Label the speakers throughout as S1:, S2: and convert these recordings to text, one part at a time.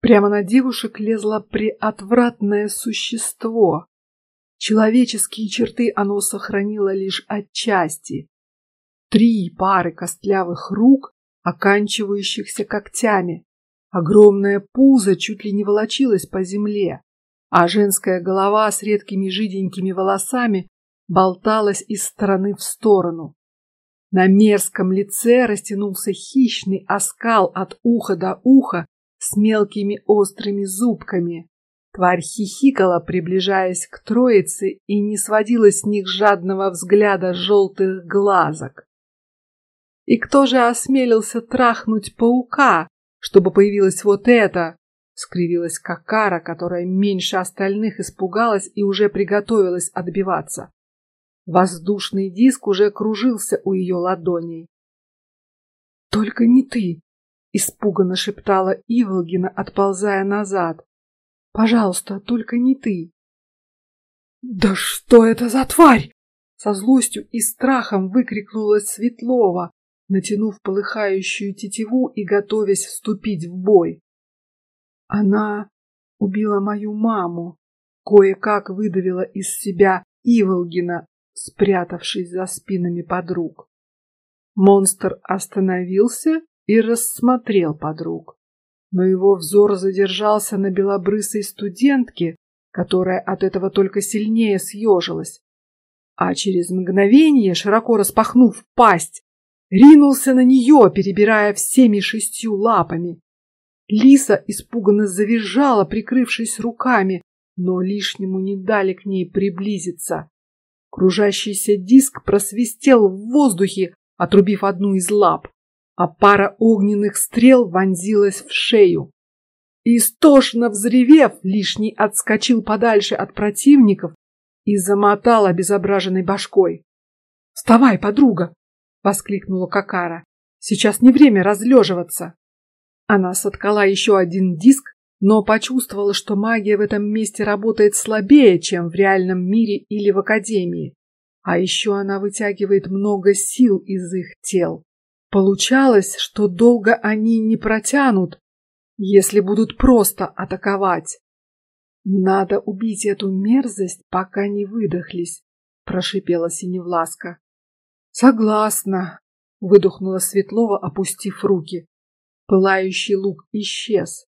S1: Прямо на девушек лезло преотвратное существо. Человеческие черты оно сохранило лишь отчасти. Три пары костлявых рук, оканчивающихся когтями. Огромное пузо чуть ли не волочилось по земле, а женская голова с редкими жиденькими волосами болталась из стороны в сторону. На мерзком лице растянулся хищный оскал от уха до уха с мелкими острыми зубками. Тварь хихикала, приближаясь к троице, и не сводила с них жадного взгляда желтых глазок. И кто же осмелился трахнуть паука, чтобы появилось вот это? Скривилась Какара, которая меньше остальных испугалась и уже приготовилась отбиваться. Воздушный диск уже кружился у ее ладоней. Только не ты, испуганно шептала Иволгина, отползая назад. Пожалуйста, только не ты. Да что это за тварь? Со злостью и страхом выкрикнула Светлова, натянув полыхающую тетиву и готовясь вступить в бой. Она убила мою маму, кое-как выдавила из себя Иволгина, спрятавшись за спинами подруг. Монстр остановился и рассмотрел подруг, но его взор задержался на белобрысой студентке, которая от этого только сильнее съежилась, а через мгновение, широко распахнув пасть, ринулся на нее, перебирая всеми шестью лапами. Лиса испуганно завизжала, прикрывшись руками, но лишнему не дали к ней приблизиться. Кружащийся диск просвистел в воздухе, отрубив одну из лап, а пара огненных стрел вонзилась в шею. Истошно взревев, лишний отскочил подальше от противников и замотал обезображенной башкой. Вставай, подруга! воскликнула Какара. Сейчас не время разлеживаться. Она соткала еще один диск, но почувствовала, что магия в этом месте работает слабее, чем в реальном мире или в академии. А еще она вытягивает много сил из их тел. Получалось, что долго они не протянут, если будут просто атаковать. Надо убить эту мерзость, пока не выдохлись, прошипела Синевласка. Согласна, выдохнула Светлова, опустив руки. Пылающий лук исчез.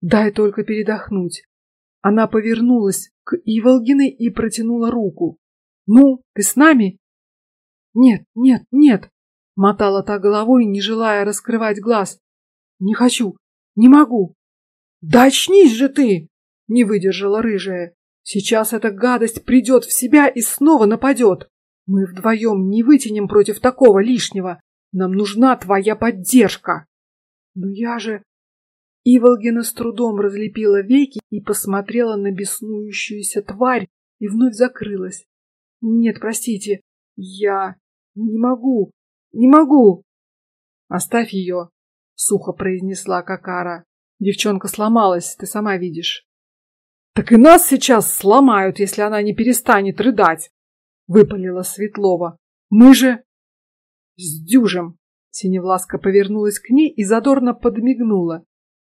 S1: Дай только передохнуть. Она повернулась к Иволгиной и протянула руку. Ну, ты с нами? Нет, нет, нет, мотала та головой, не желая раскрывать глаз. Не хочу, не могу. Да очнись же ты! Не выдержала рыжая. Сейчас эта гадость придет в себя и снова нападет. Мы вдвоем не вытянем против такого лишнего. Нам нужна твоя поддержка. Но я же... Иволгина с трудом разлепила веки и посмотрела на беснующуюся тварь и вновь закрылась. Нет, простите, я не могу, не могу. Оставь ее, сухо произнесла Какара. Девчонка сломалась, ты сама видишь. Так и нас сейчас сломают, если она не перестанет рыдать, выпалила Светлова. Мы же сдюжим. Синевласка повернулась к ней и задорно подмигнула.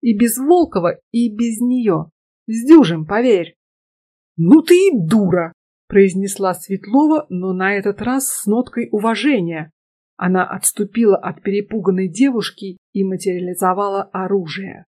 S1: И без Волкова, и без нее. Сдюжим, поверь. Ну ты и дура, произнесла Светлова, но на этот раз с ноткой уважения. Она отступила от перепуганной девушки и материализовала оружие.